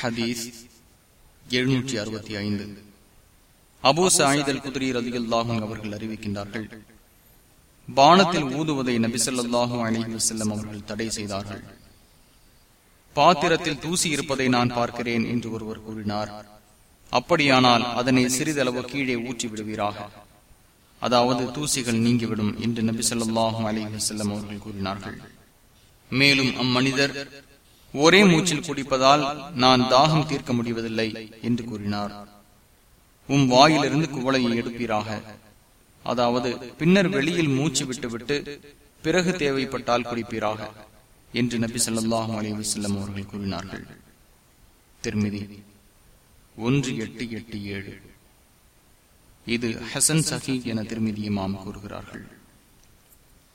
ஹதீஸ் எழுநூற்றி அறுபத்தி ஐந்து. அபூ சாயிதல் குதிரி ரதியுல்லாஹும் அவர்கள் அறிவிக்கின்றார்கள். பானத்தில் ஊதுவதை நபிசல்லாஹும் அலிஹி செல்லும் அவர்கள் தடை செய்தார்கள். பாத்திரத்தில் தூசி இருப்பதை நான் பார்க்கிறேன் என்று ஒருவர் கூறினார். அப்படியானால் அதனை சிறிதளவு கீழே ஊற்றி விடுவீராக. அதாவது தூசிகள் நீங்கிவிடும் என்று நபி சொல்லாஹும் அலி வசல்லம் அவர்கள் கூறினார்கள். மேலும் அம்மனிதர் ஒரே மூச்சில் குடிப்பதால் நான் தாகம் தீர்க்க முடிவதில்லை என்று கூறினார். உம் வாயிலிருந்து குவளையை எடுப்பீராக. அதாவது பின்னர் வெளியில் மூச்சு விட்டுவிட்டு பிறகு தேவைப்பட்டால் குடிப்பீராக என்று நபி சொல்லாஹும் அலி வசல்லம் அவர்கள் கூறினார்கள். திருமிதி ஒன்று எட்டு எட்டு ஏழு. இது ஹசன் சஹி என திருமதி இமாம் கூறுகிறார்கள்.